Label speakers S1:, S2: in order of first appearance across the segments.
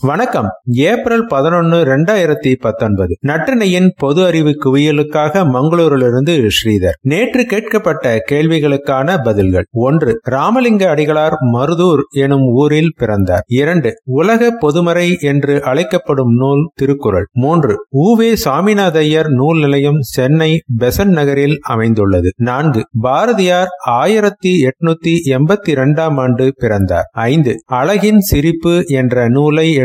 S1: வணக்கம். ஏப்ரல் பதினொன்னு இரண்டாயிரத்தி பத்தொன்பது. நற்றினையின் பொது அறிவு குவியலுக்காக மங்களூரிலிருந்து ஸ்ரீதர். நேற்று கேட்கப்பட்ட கேள்விகளுக்கான பதில்கள். ஒன்று ராமலிங்க அடிகளார் மருதூர் எனும் ஊரில் பிறந்தார். இரண்டு உலக பொதுமறை என்று அழைக்கப்படும் நூல் திருக்குறள். மூன்று ஊவே சாமிநாதையர் நூல் நிலையம் சென்னை பெசன் நகரில் அமைந்துள்ளது. நான்கு பாரதியார் ஆயிரத்தி எட்நூத்தி எண்பத்தி இரண்டாம் ஆண்டு பிறந்தார். ஐந்து அழகின் சிரிப்பு என்ற நூலை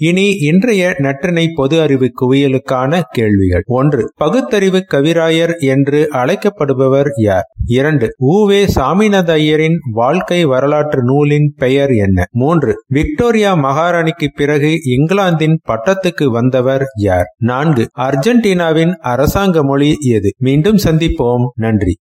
S1: இனி இன்றைய நற்றினை பொது அறிவு குவியலுக்கான கேள்விகள். ஒன்று பகுத்தறிவு கவிராயர் என்று அழைக்கப்படுபவர் யார்? இரண்டு ஊவே சாமிநாத ஐயரின் வாழ்க்கை வரலாற்று நூலின் பெயர் என்ன? மூன்று விக்டோரியா மகாராணிக்கு பிறகு இங்கிலாந்தின் பட்டத்துக்கு வந்தவர் யார்? நான்கு அர்ஜென்டினாவின் அரசாங்க மொழி எது? மீண்டும் சந்திப்போம். நன்றி.